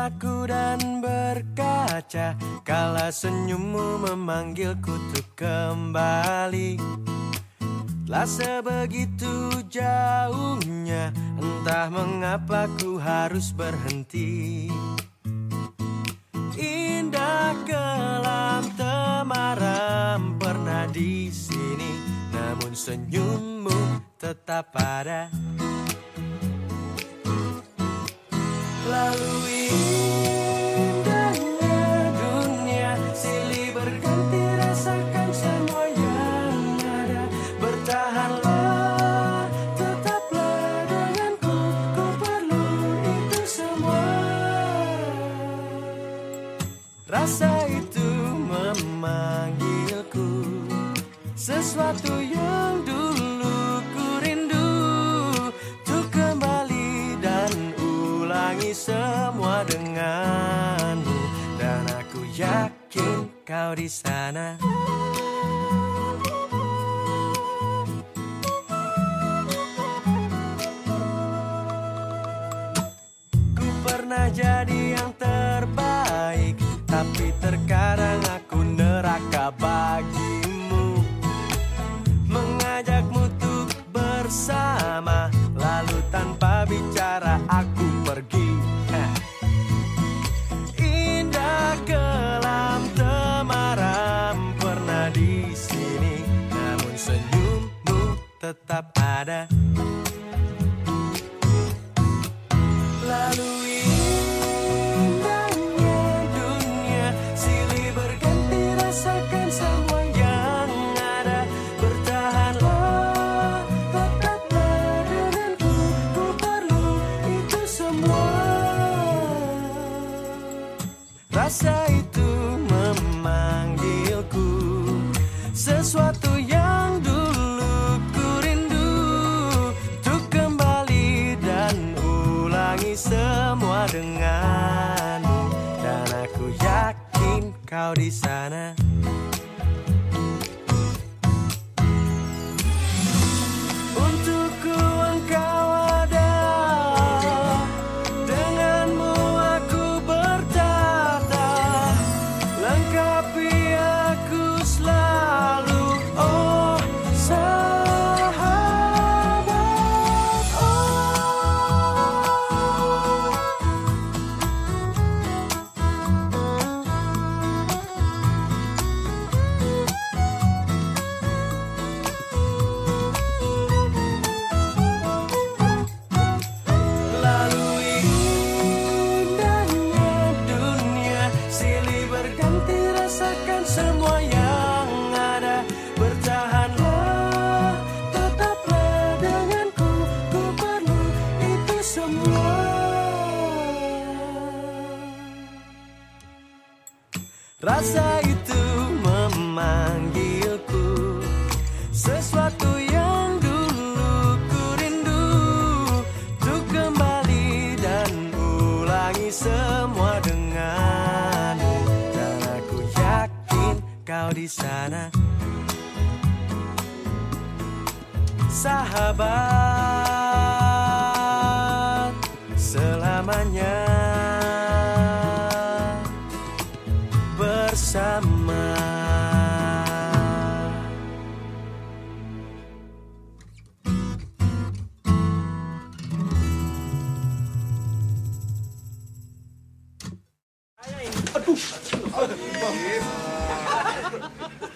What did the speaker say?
mataku dan berkaca Kala senyummu memanggilku untuk kembali. Telah sebegitu jauhnya Entah mengapa ku harus berhenti. Indah kelam temaram pernah di sini Namun senyummu tetap ada Rasa itu memanggilku Sesuatu yang dulu yakin kau di sana. Ku pernah jadi yang terbaik Tapi terkadang aku neraka bagimu Namun senyummu tetap ada. Lalu indahnya dunia Silih berganti rasakan semua yang ada. Bertahanlah, tetaplah denganku Ku perlu itu semua. Rasa itu semua denganmu. Dan aku yakin kau di sana Rasa itu memanggilku. Sesuatu yang dulu ku rindu. Untuk kembali dan ulangi semua denganmu. Dan aku yakin kau di sana. Sahabat selamanya Ah, que...